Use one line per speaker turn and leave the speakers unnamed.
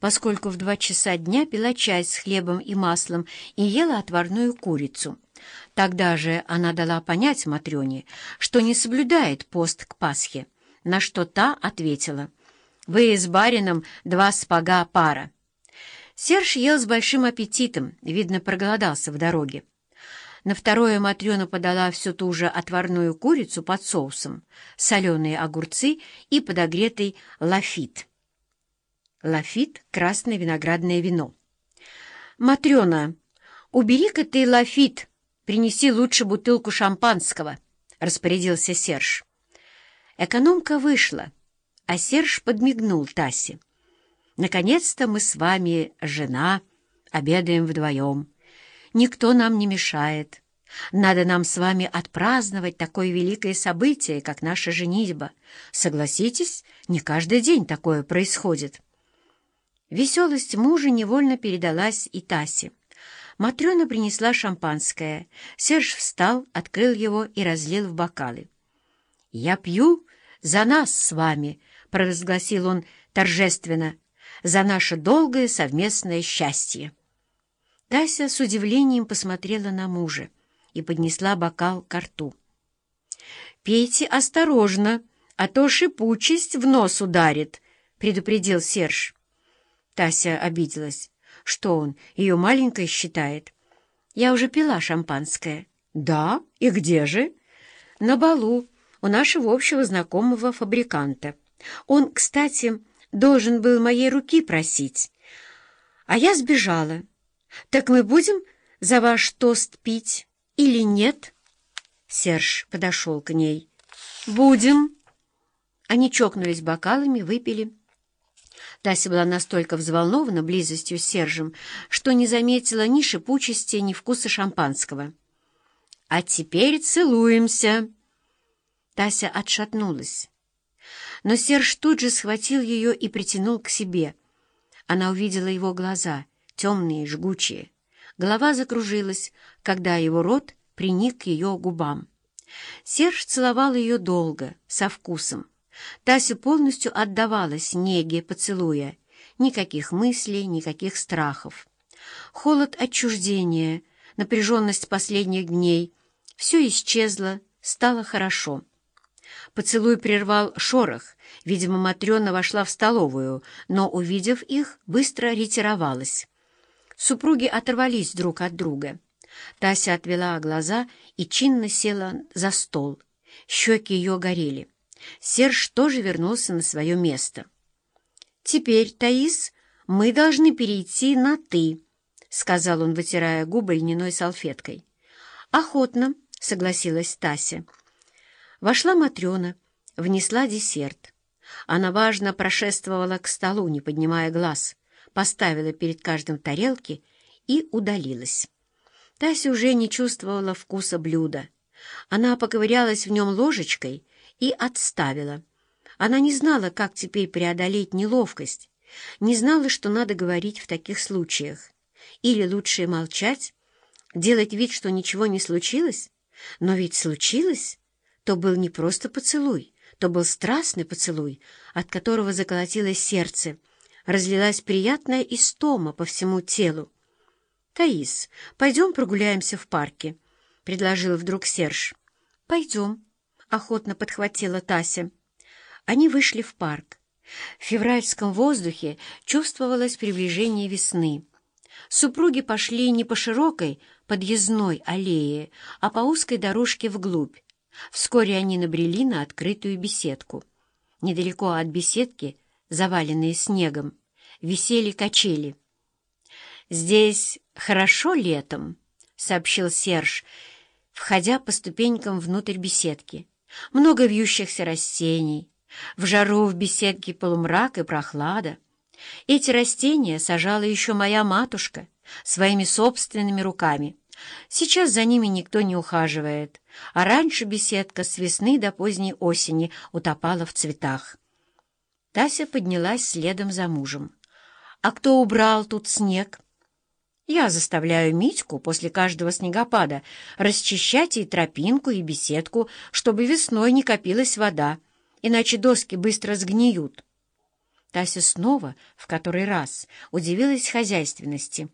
поскольку в два часа дня пила чай с хлебом и маслом и ела отварную курицу. Тогда же она дала понять Матрёне, что не соблюдает пост к Пасхе, на что та ответила, «Вы с барином два спага пара». Серж ел с большим аппетитом, видно, проголодался в дороге. На второе Матрена подала всю ту же отварную курицу под соусом, соленые огурцы и подогретый лафит. Лафит — красное виноградное вино. «Матрена, убери-ка ты лафит, принеси лучше бутылку шампанского», — распорядился Серж. Экономка вышла, а Серж подмигнул Тасе. «Наконец-то мы с вами, жена, обедаем вдвоем. Никто нам не мешает. Надо нам с вами отпраздновать такое великое событие, как наша женитьба. Согласитесь, не каждый день такое происходит». Веселость мужа невольно передалась и Тасе. Матрена принесла шампанское. Серж встал, открыл его и разлил в бокалы. «Я пью за нас с вами», — провозгласил он торжественно, «за наше долгое совместное счастье». Тася с удивлением посмотрела на мужа и поднесла бокал к рту. «Пейте осторожно, а то шипучесть в нос ударит», — предупредил Серж. Тася обиделась. Что он, ее маленькой считает? Я уже пила шампанское. Да? И где же? На балу, у нашего общего знакомого фабриканта. Он, кстати, должен был моей руки просить. А я сбежала. Так мы будем за ваш тост пить или нет? Серж подошел к ней. Будем. Они чокнулись бокалами, выпили. Тася была настолько взволнована близостью с Сержем, что не заметила ни шипучести, ни вкуса шампанского. «А теперь целуемся!» Тася отшатнулась. Но Серж тут же схватил ее и притянул к себе. Она увидела его глаза, темные, жгучие. Голова закружилась, когда его рот приник к ее губам. Серж целовал ее долго, со вкусом. Тася полностью отдавалась неге поцелуя. Никаких мыслей, никаких страхов. Холод отчуждения, напряженность последних дней — все исчезло, стало хорошо. Поцелуй прервал шорох. Видимо, Матрена вошла в столовую, но, увидев их, быстро ретировалась. Супруги оторвались друг от друга. Тася отвела глаза и чинно села за стол. Щеки ее горели. Серж тоже вернулся на свое место. «Теперь, Таис, мы должны перейти на «ты», — сказал он, вытирая губы льняной салфеткой. «Охотно», — согласилась Тася. Вошла Матрена, внесла десерт. Она важно прошествовала к столу, не поднимая глаз, поставила перед каждым тарелки и удалилась. Тася уже не чувствовала вкуса блюда. Она поковырялась в нем ложечкой и отставила. Она не знала, как теперь преодолеть неловкость, не знала, что надо говорить в таких случаях. Или лучше молчать, делать вид, что ничего не случилось. Но ведь случилось. То был не просто поцелуй, то был страстный поцелуй, от которого заколотилось сердце, разлилась приятная истома по всему телу. «Таис, пойдем прогуляемся в парке», — предложил вдруг Серж. «Пойдем», — охотно подхватила Тася. Они вышли в парк. В февральском воздухе чувствовалось приближение весны. Супруги пошли не по широкой подъездной аллее, а по узкой дорожке вглубь. Вскоре они набрели на открытую беседку. Недалеко от беседки, заваленные снегом, висели качели. «Здесь хорошо летом», — сообщил Серж, входя по ступенькам внутрь беседки много вьющихся растений. В жару в беседке полумрак и прохлада. Эти растения сажала еще моя матушка своими собственными руками. Сейчас за ними никто не ухаживает, а раньше беседка с весны до поздней осени утопала в цветах. Тася поднялась следом за мужем. «А кто убрал тут снег?» Я заставляю Митьку после каждого снегопада расчищать и тропинку, и беседку, чтобы весной не копилась вода, иначе доски быстро сгниют. Тася снова, в который раз, удивилась хозяйственности